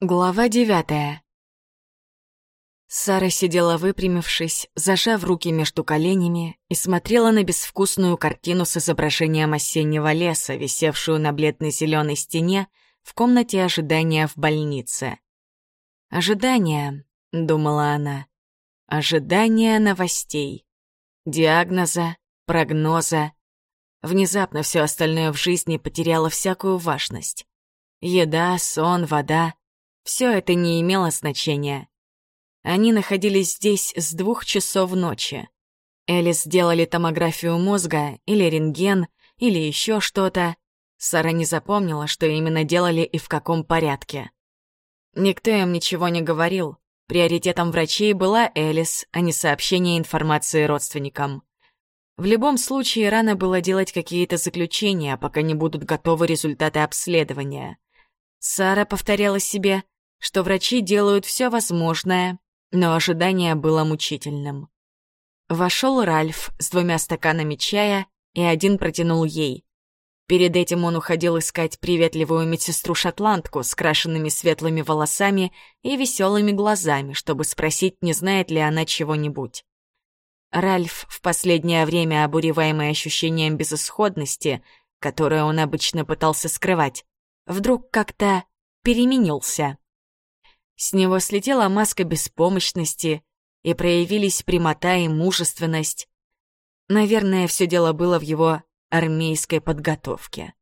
Глава девятая. Сара сидела выпрямившись, зажав руки между коленями, и смотрела на безвкусную картину с изображением осеннего леса, висевшую на бледной зеленой стене в комнате ожидания в больнице. «Ожидание», — думала она, — «ожидание новостей, диагноза, прогноза». Внезапно все остальное в жизни потеряло всякую важность. Еда, сон, вода — все это не имело значения. Они находились здесь с двух часов ночи. Элис сделали томографию мозга, или рентген, или еще что-то. Сара не запомнила, что именно делали и в каком порядке. Никто им ничего не говорил. Приоритетом врачей была Элис, а не сообщение информации родственникам. В любом случае, рано было делать какие-то заключения, пока не будут готовы результаты обследования. Сара повторяла себе, что врачи делают все возможное, но ожидание было мучительным. Вошел Ральф с двумя стаканами чая, и один протянул ей. Перед этим он уходил искать приветливую медсестру-шотландку с крашенными светлыми волосами и веселыми глазами, чтобы спросить, не знает ли она чего-нибудь. Ральф, в последнее время обуреваемый ощущением безысходности, которое он обычно пытался скрывать, вдруг как-то переменился. С него слетела маска беспомощности, и проявились прямота и мужественность. Наверное, все дело было в его армейской подготовке.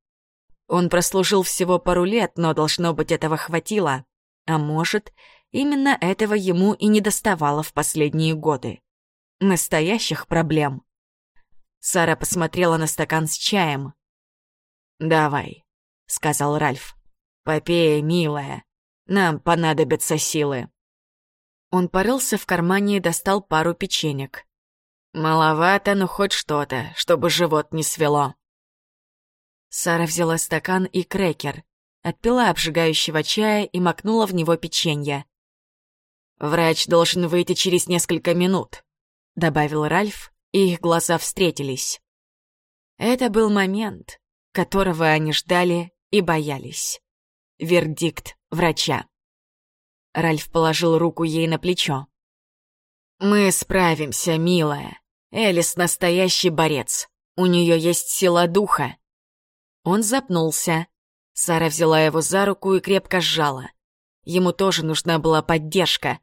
Он прослужил всего пару лет, но, должно быть, этого хватило. А может, именно этого ему и не доставало в последние годы. Настоящих проблем. Сара посмотрела на стакан с чаем. «Давай», — сказал Ральф. «Попей, милая. Нам понадобятся силы». Он порылся в кармане и достал пару печенек. «Маловато, но хоть что-то, чтобы живот не свело». Сара взяла стакан и крекер, отпила обжигающего чая и макнула в него печенье. «Врач должен выйти через несколько минут», — добавил Ральф, и их глаза встретились. Это был момент, которого они ждали и боялись. Вердикт врача. Ральф положил руку ей на плечо. «Мы справимся, милая. Элис настоящий борец. У нее есть сила духа». Он запнулся. Сара взяла его за руку и крепко сжала. Ему тоже нужна была поддержка.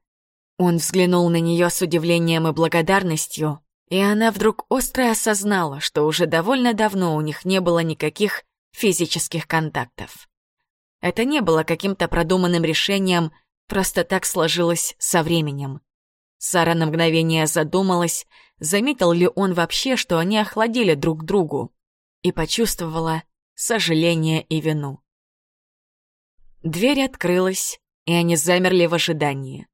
Он взглянул на нее с удивлением и благодарностью, и она вдруг остро осознала, что уже довольно давно у них не было никаких физических контактов. Это не было каким-то продуманным решением, просто так сложилось со временем. Сара на мгновение задумалась, заметил ли он вообще, что они охладили друг другу, и почувствовала сожаление и вину. Дверь открылась, и они замерли в ожидании.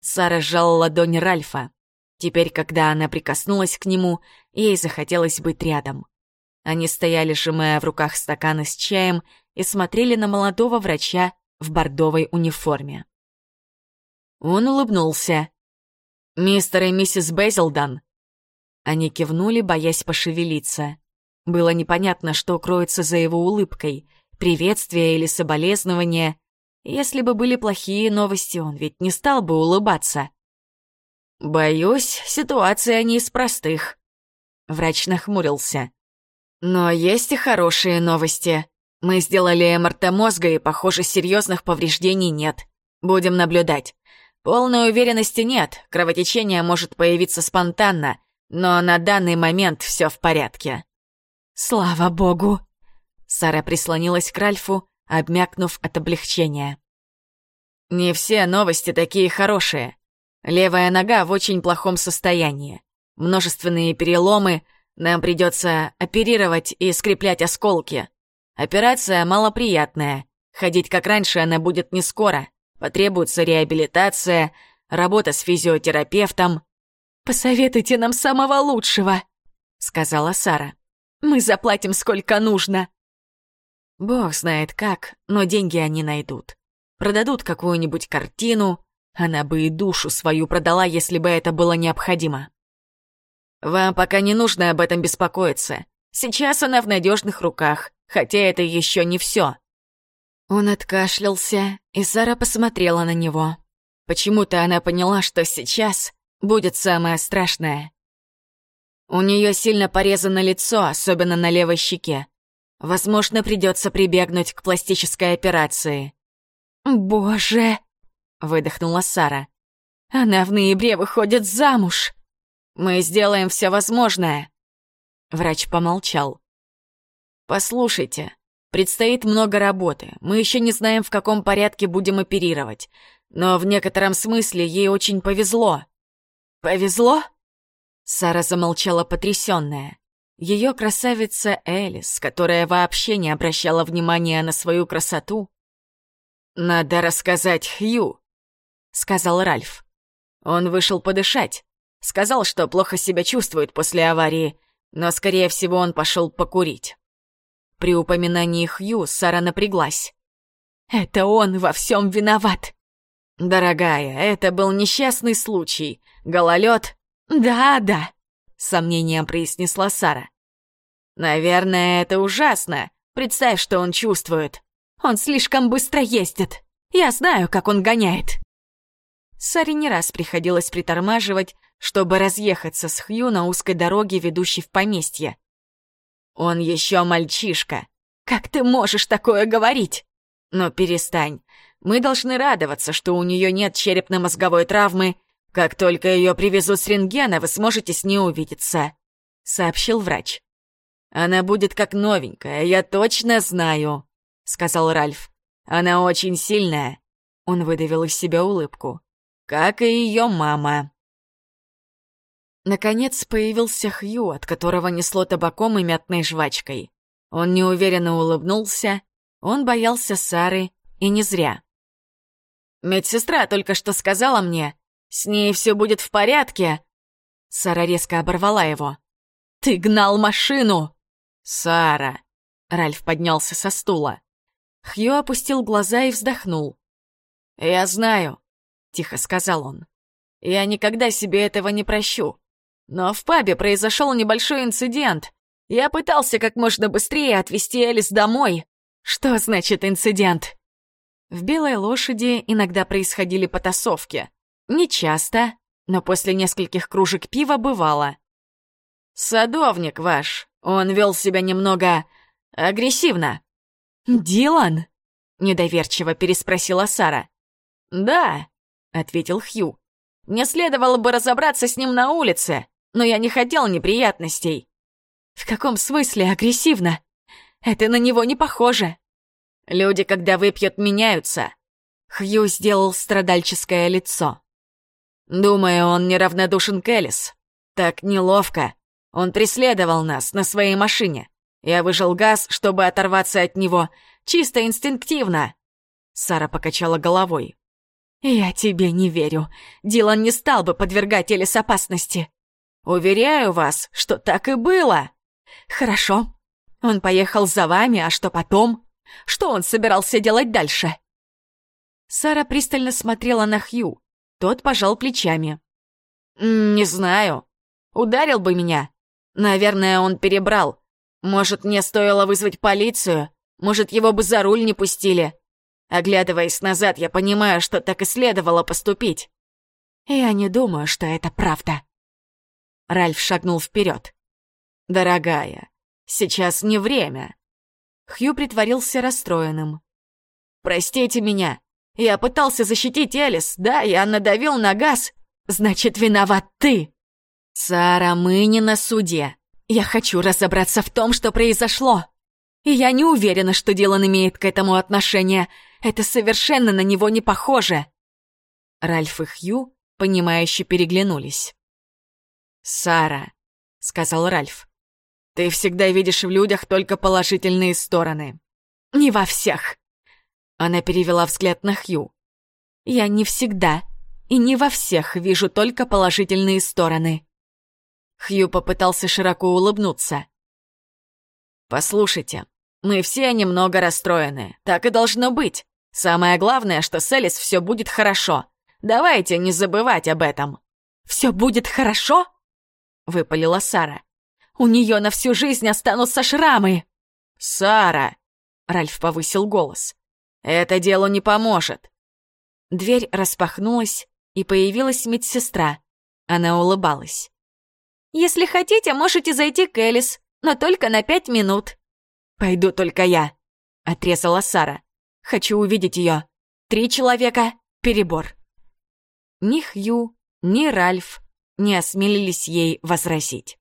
Сара сжала ладонь Ральфа. Теперь, когда она прикоснулась к нему, ей захотелось быть рядом. Они стояли, сжимая в руках стаканы с чаем, и смотрели на молодого врача в бордовой униформе. Он улыбнулся. «Мистер и миссис Безилдан». Они кивнули, боясь пошевелиться. Было непонятно, что кроется за его улыбкой, приветствие или соболезнование. Если бы были плохие новости, он ведь не стал бы улыбаться. «Боюсь, ситуация не из простых». Врач нахмурился. «Но есть и хорошие новости. Мы сделали МРТ мозга, и, похоже, серьезных повреждений нет. Будем наблюдать. Полной уверенности нет, кровотечение может появиться спонтанно, но на данный момент все в порядке. Слава богу! Сара прислонилась к Ральфу, обмякнув от облегчения. Не все новости такие хорошие. Левая нога в очень плохом состоянии. Множественные переломы, нам придется оперировать и скреплять осколки. Операция малоприятная. Ходить как раньше она будет не скоро. Потребуется реабилитация, работа с физиотерапевтом. «Посоветуйте нам самого лучшего», — сказала Сара. «Мы заплатим сколько нужно». Бог знает как, но деньги они найдут. Продадут какую-нибудь картину. Она бы и душу свою продала, если бы это было необходимо. Вам пока не нужно об этом беспокоиться. Сейчас она в надежных руках хотя это еще не все. Он откашлялся, и Сара посмотрела на него. Почему-то она поняла, что сейчас будет самое страшное. У нее сильно порезано лицо, особенно на левой щеке. Возможно, придется прибегнуть к пластической операции. «Боже!» — выдохнула Сара. «Она в ноябре выходит замуж! Мы сделаем все возможное!» Врач помолчал. «Послушайте, предстоит много работы. Мы еще не знаем, в каком порядке будем оперировать. Но в некотором смысле ей очень повезло». «Повезло?» Сара замолчала потрясённая. Ее красавица Элис, которая вообще не обращала внимания на свою красоту. «Надо рассказать Хью», — сказал Ральф. Он вышел подышать. Сказал, что плохо себя чувствует после аварии, но, скорее всего, он пошел покурить. При упоминании Хью Сара напряглась. «Это он во всем виноват!» «Дорогая, это был несчастный случай. Гололед «Да-да», — сомнением произнесла Сара. «Наверное, это ужасно. Представь, что он чувствует. Он слишком быстро ездит. Я знаю, как он гоняет». Саре не раз приходилось притормаживать, чтобы разъехаться с Хью на узкой дороге, ведущей в поместье. «Он еще мальчишка. Как ты можешь такое говорить?» «Но перестань. Мы должны радоваться, что у нее нет черепно-мозговой травмы «Как только ее привезут с рентгена, вы сможете с ней увидеться», — сообщил врач. «Она будет как новенькая, я точно знаю», — сказал Ральф. «Она очень сильная», — он выдавил из себя улыбку. «Как и ее мама». Наконец появился Хью, от которого несло табаком и мятной жвачкой. Он неуверенно улыбнулся, он боялся Сары, и не зря. «Медсестра только что сказала мне, с ней все будет в порядке!» Сара резко оборвала его. «Ты гнал машину!» «Сара!» Ральф поднялся со стула. Хью опустил глаза и вздохнул. «Я знаю», — тихо сказал он. «Я никогда себе этого не прощу. Но в пабе произошел небольшой инцидент. Я пытался как можно быстрее отвезти Элис домой. Что значит инцидент?» В «Белой лошади» иногда происходили потасовки. Не часто, но после нескольких кружек пива бывало. «Садовник ваш, он вел себя немного агрессивно». «Дилан?» — недоверчиво переспросила Сара. «Да», — ответил Хью. «Мне следовало бы разобраться с ним на улице, но я не хотел неприятностей». «В каком смысле агрессивно? Это на него не похоже». «Люди, когда выпьют, меняются». Хью сделал страдальческое лицо. Думаю, он неравнодушен к Элис. Так неловко. Он преследовал нас на своей машине. Я выжил газ, чтобы оторваться от него. Чисто инстинктивно. Сара покачала головой. «Я тебе не верю. Дилан не стал бы подвергать Элис опасности. Уверяю вас, что так и было. Хорошо. Он поехал за вами, а что потом? Что он собирался делать дальше?» Сара пристально смотрела на Хью. Тот пожал плечами. «Не знаю. Ударил бы меня. Наверное, он перебрал. Может, мне стоило вызвать полицию? Может, его бы за руль не пустили? Оглядываясь назад, я понимаю, что так и следовало поступить. Я не думаю, что это правда». Ральф шагнул вперед. «Дорогая, сейчас не время». Хью притворился расстроенным. «Простите меня. Я пытался защитить Элис, да, я надавил на газ. Значит, виноват ты. Сара, мы не на суде. Я хочу разобраться в том, что произошло. И я не уверена, что Дилан имеет к этому отношение. Это совершенно на него не похоже. Ральф и Хью, понимающе переглянулись. «Сара», — сказал Ральф, — «ты всегда видишь в людях только положительные стороны». «Не во всех», она перевела взгляд на Хью. «Я не всегда и не во всех вижу только положительные стороны». Хью попытался широко улыбнуться. «Послушайте, мы все немного расстроены. Так и должно быть. Самое главное, что с Элис все будет хорошо. Давайте не забывать об этом». «Все будет хорошо?» — выпалила Сара. «У нее на всю жизнь останутся шрамы!» «Сара!» — Ральф повысил голос. Это делу не поможет. Дверь распахнулась, и появилась медсестра. Она улыбалась. «Если хотите, можете зайти к Элис, но только на пять минут». «Пойду только я», — отрезала Сара. «Хочу увидеть ее. Три человека — перебор». Ни Хью, ни Ральф не осмелились ей возразить.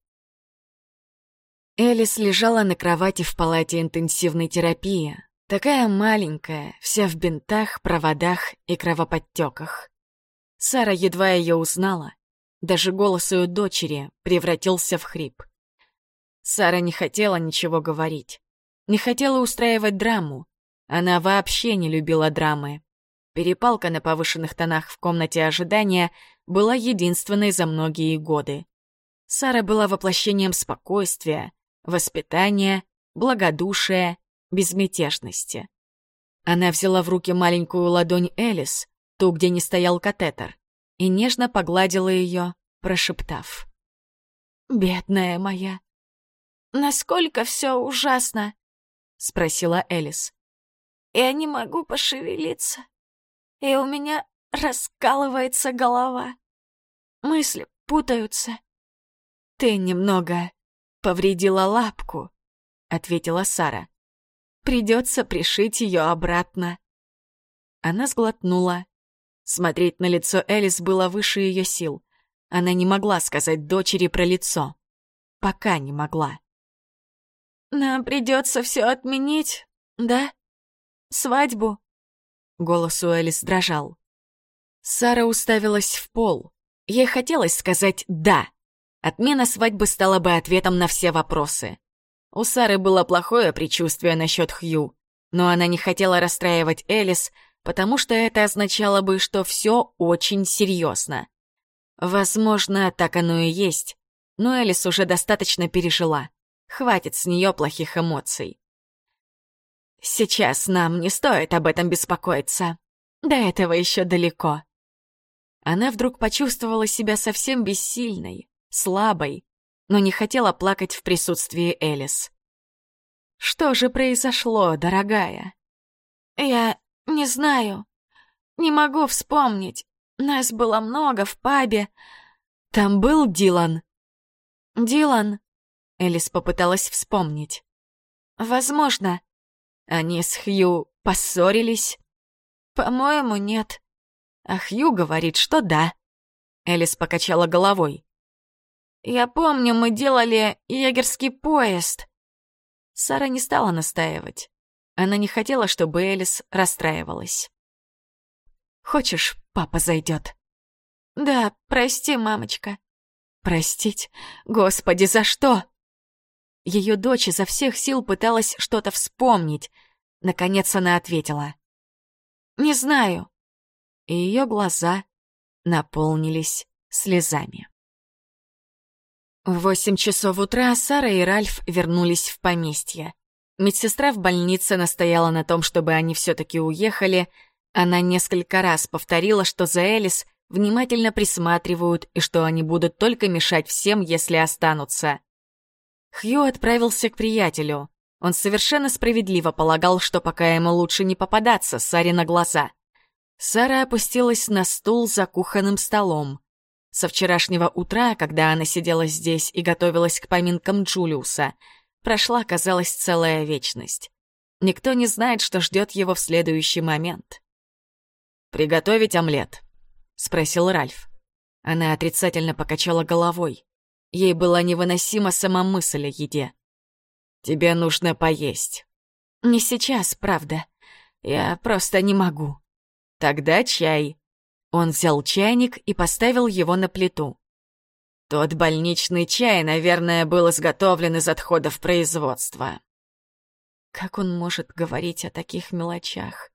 Элис лежала на кровати в палате интенсивной терапии. Такая маленькая, вся в бинтах, проводах и кровоподтеках. Сара едва ее узнала. Даже голос ее дочери превратился в хрип. Сара не хотела ничего говорить. Не хотела устраивать драму. Она вообще не любила драмы. Перепалка на повышенных тонах в комнате ожидания была единственной за многие годы. Сара была воплощением спокойствия, воспитания, благодушия, безмятежности. Она взяла в руки маленькую ладонь Элис, ту, где не стоял катетер, и нежно погладила ее, прошептав. «Бедная моя! Насколько все ужасно!» — спросила Элис. «Я не могу пошевелиться, и у меня раскалывается голова. Мысли путаются. Ты немного повредила лапку», — ответила Сара. «Придется пришить ее обратно». Она сглотнула. Смотреть на лицо Элис было выше ее сил. Она не могла сказать дочери про лицо. Пока не могла. «Нам придется все отменить, да? Свадьбу?» Голос у Элис дрожал. Сара уставилась в пол. Ей хотелось сказать «да». Отмена свадьбы стала бы ответом на все вопросы. У Сары было плохое предчувствие насчет Хью, но она не хотела расстраивать Элис, потому что это означало бы, что все очень серьезно. Возможно, так оно и есть, но Элис уже достаточно пережила. Хватит с нее плохих эмоций. Сейчас нам не стоит об этом беспокоиться. До этого еще далеко. Она вдруг почувствовала себя совсем бессильной, слабой, но не хотела плакать в присутствии Элис. «Что же произошло, дорогая?» «Я не знаю. Не могу вспомнить. Нас было много в пабе. Там был Дилан?» «Дилан?» Элис попыталась вспомнить. «Возможно. Они с Хью поссорились?» «По-моему, нет. А Хью говорит, что да». Элис покачала головой. «Я помню, мы делали егерский поезд». Сара не стала настаивать. Она не хотела, чтобы Элис расстраивалась. «Хочешь, папа зайдет?» «Да, прости, мамочка». «Простить? Господи, за что?» Ее дочь изо всех сил пыталась что-то вспомнить. Наконец она ответила. «Не знаю и ее глаза наполнились слезами. В восемь часов утра Сара и Ральф вернулись в поместье. Медсестра в больнице настояла на том, чтобы они все-таки уехали. Она несколько раз повторила, что за Элис внимательно присматривают и что они будут только мешать всем, если останутся. Хью отправился к приятелю. Он совершенно справедливо полагал, что пока ему лучше не попадаться Саре на глаза — Сара опустилась на стул за кухонным столом. Со вчерашнего утра, когда она сидела здесь и готовилась к поминкам Джулиуса, прошла, казалось, целая вечность. Никто не знает, что ждет его в следующий момент. «Приготовить омлет?» — спросил Ральф. Она отрицательно покачала головой. Ей была невыносима сама мысль о еде. «Тебе нужно поесть». «Не сейчас, правда. Я просто не могу». Тогда чай. Он взял чайник и поставил его на плиту. Тот больничный чай, наверное, был изготовлен из отходов производства. Как он может говорить о таких мелочах?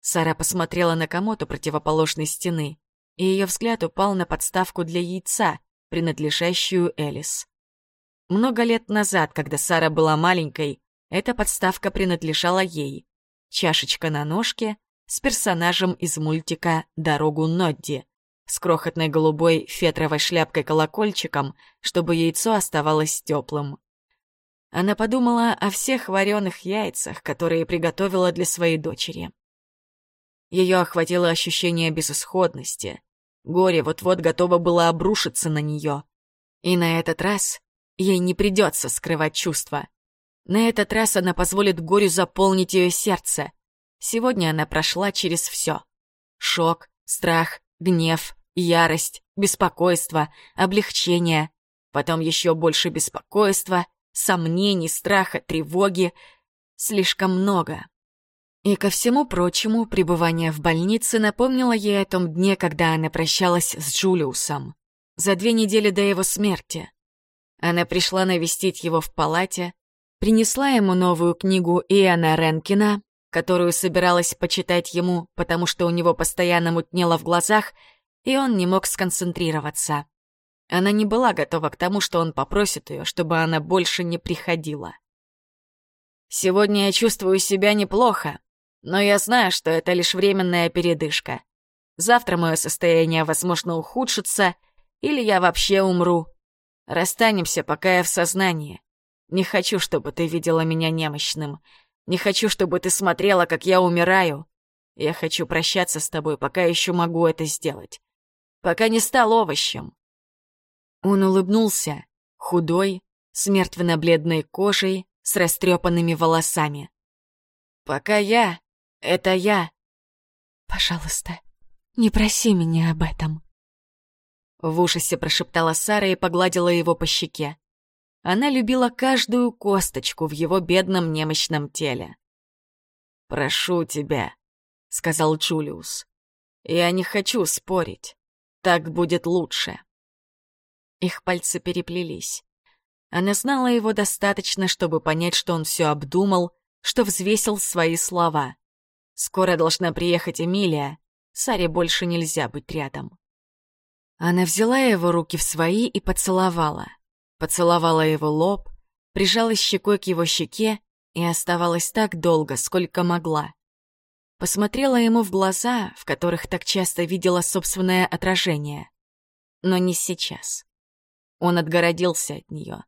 Сара посмотрела на комод у противоположной стены, и ее взгляд упал на подставку для яйца, принадлежащую Элис. Много лет назад, когда Сара была маленькой, эта подставка принадлежала ей. Чашечка на ножке, с персонажем из мультика «Дорогу Нодди», с крохотной голубой фетровой шляпкой-колокольчиком, чтобы яйцо оставалось теплым. Она подумала о всех вареных яйцах, которые приготовила для своей дочери. Ее охватило ощущение безысходности. Горе вот-вот готово было обрушиться на нее. И на этот раз ей не придется скрывать чувства. На этот раз она позволит горю заполнить ее сердце. Сегодня она прошла через все. Шок, страх, гнев, ярость, беспокойство, облегчение, потом еще больше беспокойства, сомнений, страха, тревоги. Слишком много. И ко всему прочему, пребывание в больнице напомнило ей о том дне, когда она прощалась с Джулиусом. За две недели до его смерти. Она пришла навестить его в палате, принесла ему новую книгу Иоанна Ренкина, которую собиралась почитать ему, потому что у него постоянно мутнело в глазах, и он не мог сконцентрироваться. Она не была готова к тому, что он попросит ее, чтобы она больше не приходила. «Сегодня я чувствую себя неплохо, но я знаю, что это лишь временная передышка. Завтра мое состояние, возможно, ухудшится, или я вообще умру. Расстанемся, пока я в сознании. Не хочу, чтобы ты видела меня немощным. Не хочу, чтобы ты смотрела, как я умираю. Я хочу прощаться с тобой, пока еще могу это сделать. Пока не стал овощем. Он улыбнулся, худой, с мертвенно-бледной кожей, с растрепанными волосами. Пока я — это я. Пожалуйста, не проси меня об этом. В ужасе прошептала Сара и погладила его по щеке. Она любила каждую косточку в его бедном немощном теле. «Прошу тебя», — сказал Джулиус. «Я не хочу спорить. Так будет лучше». Их пальцы переплелись. Она знала его достаточно, чтобы понять, что он все обдумал, что взвесил свои слова. Скоро должна приехать Эмилия, Саре больше нельзя быть рядом. Она взяла его руки в свои и поцеловала поцеловала его лоб, прижалась щекой к его щеке и оставалась так долго, сколько могла. Посмотрела ему в глаза, в которых так часто видела собственное отражение. Но не сейчас. Он отгородился от нее.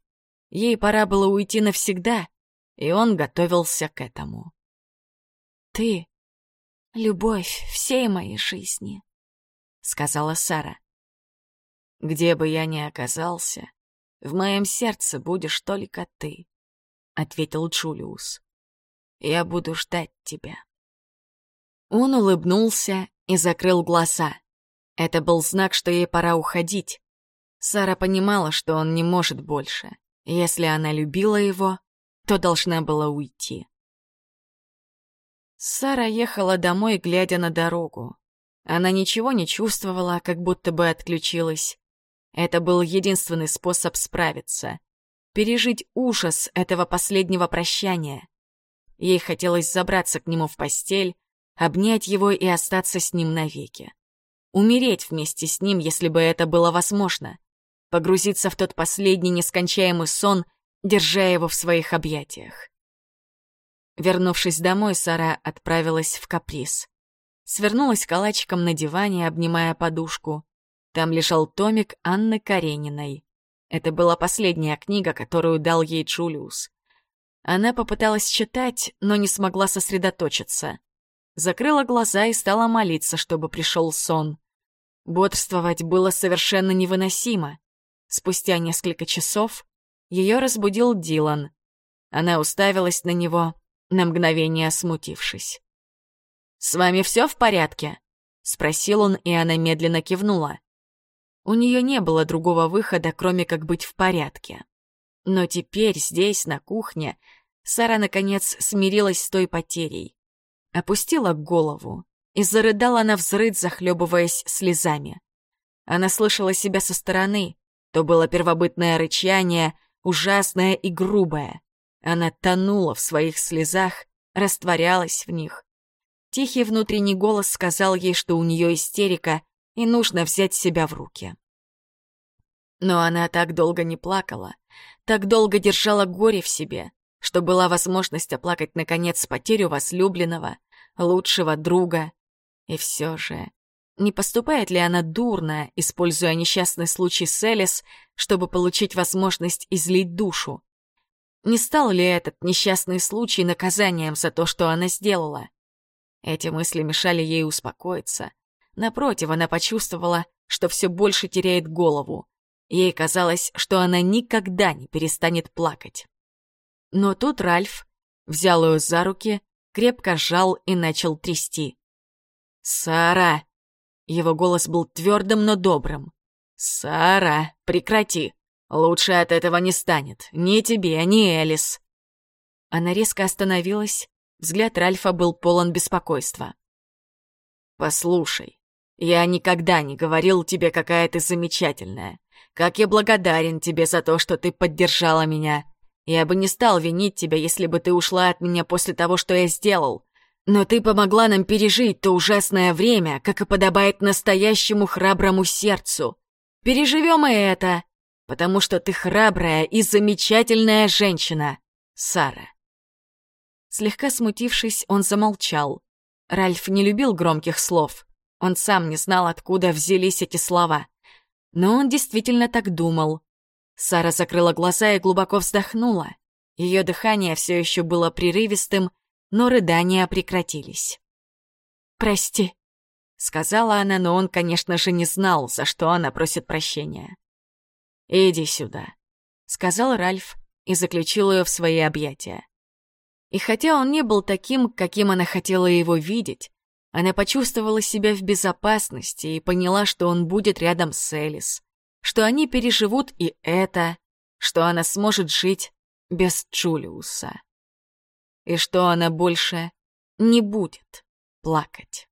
Ей пора было уйти навсегда, и он готовился к этому. «Ты — любовь всей моей жизни», — сказала Сара. «Где бы я ни оказался, в моем сердце будешь только ты», — ответил Джулиус. «Я буду ждать тебя». Он улыбнулся и закрыл глаза. Это был знак, что ей пора уходить. Сара понимала, что он не может больше. Если она любила его, то должна была уйти. Сара ехала домой, глядя на дорогу. Она ничего не чувствовала, как будто бы отключилась. Это был единственный способ справиться. Пережить ужас этого последнего прощания. Ей хотелось забраться к нему в постель, обнять его и остаться с ним навеки. Умереть вместе с ним, если бы это было возможно. Погрузиться в тот последний нескончаемый сон, держа его в своих объятиях. Вернувшись домой, Сара отправилась в каприз. Свернулась калачиком на диване, обнимая подушку. Там лежал томик Анны Карениной. Это была последняя книга, которую дал ей Джулиус. Она попыталась читать, но не смогла сосредоточиться. Закрыла глаза и стала молиться, чтобы пришел сон. Бодрствовать было совершенно невыносимо. Спустя несколько часов ее разбудил Дилан. Она уставилась на него, на мгновение смутившись. «С вами все в порядке?» — спросил он, и она медленно кивнула. У нее не было другого выхода, кроме как быть в порядке. Но теперь здесь, на кухне, Сара, наконец, смирилась с той потерей. Опустила голову и зарыдала на взрыд, захлебываясь слезами. Она слышала себя со стороны. То было первобытное рычание, ужасное и грубое. Она тонула в своих слезах, растворялась в них. Тихий внутренний голос сказал ей, что у нее истерика, и нужно взять себя в руки. Но она так долго не плакала, так долго держала горе в себе, что была возможность оплакать, наконец, потерю возлюбленного, лучшего друга. И все же, не поступает ли она дурно, используя несчастный случай с Элис, чтобы получить возможность излить душу? Не стал ли этот несчастный случай наказанием за то, что она сделала? Эти мысли мешали ей успокоиться. Напротив, она почувствовала, что все больше теряет голову. Ей казалось, что она никогда не перестанет плакать. Но тут Ральф взял ее за руки, крепко сжал и начал трясти. «Сара!» Его голос был твердым, но добрым. «Сара, прекрати! Лучше от этого не станет. Ни тебе, ни Элис!» Она резко остановилась, взгляд Ральфа был полон беспокойства. «Послушай, я никогда не говорил тебе, какая ты замечательная. Как я благодарен тебе за то, что ты поддержала меня. Я бы не стал винить тебя, если бы ты ушла от меня после того, что я сделал. Но ты помогла нам пережить то ужасное время, как и подобает настоящему храброму сердцу. Переживем и это, потому что ты храбрая и замечательная женщина, Сара. Слегка смутившись, он замолчал. Ральф не любил громких слов. Он сам не знал, откуда взялись эти слова. Но он действительно так думал. Сара закрыла глаза и глубоко вздохнула. Ее дыхание все еще было прерывистым, но рыдания прекратились. «Прости», — сказала она, но он, конечно же, не знал, за что она просит прощения. «Иди сюда», — сказал Ральф и заключил ее в свои объятия. И хотя он не был таким, каким она хотела его видеть, она почувствовала себя в безопасности и поняла, что он будет рядом с Элис, что они переживут и это, что она сможет жить без Джулиуса и что она больше не будет плакать.